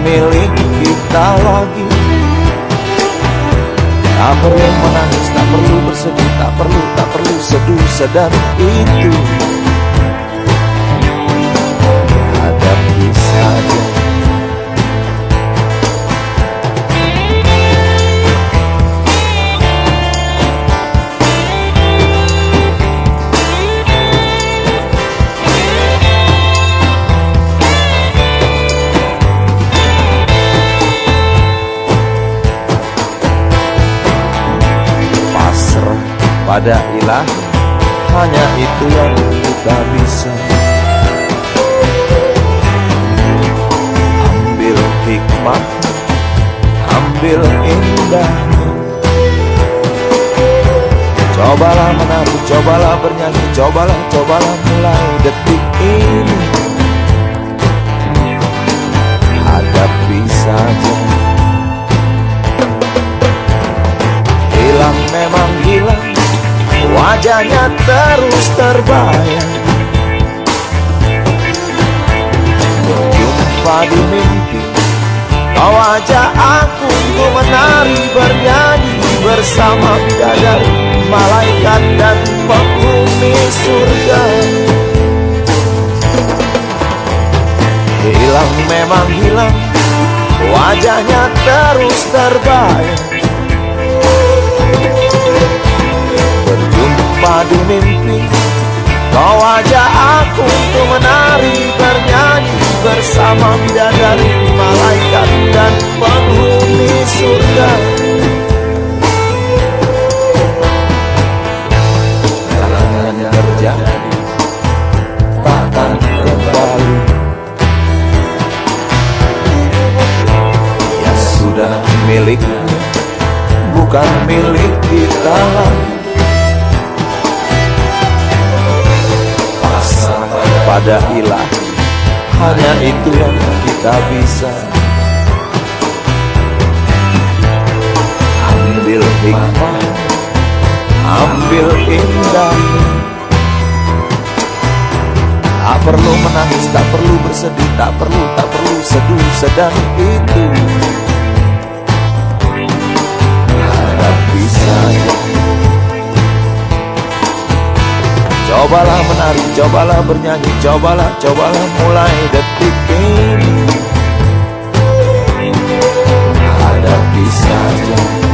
milik kita lagi. Tak perlu menangis, tak perlu bersedih Tak perlu, tak perlu seduh sedar itu. Hadapi saja pada ilah. Hanya itu yang kita bisa. Ambil hikmah ambil indah cobalah menari cobalah bernyanyi cobalah cobalah mulai detik ini Wajahnya terus terbayang. Berjumpa di mimpi Kau ajak aku untuk menari bernyanyi Bersama bidadari, malaikat dan penghuni surga. Hilang memang hilang Wajahnya terus terbayang Bersama bidadari, malaikat dan penghuni surga. Ya sudah miliknya Bukan milik kita. lagi Hanya itu yang kita bisa. Ambil hikmah Ambil indah. Tak perlu menangis, tak perlu bersedih Tak perlu, tak perlu seduh sedang itu Cobalah bernyanyi, cobalah, cobalah mulai detik ini. Hadapi saja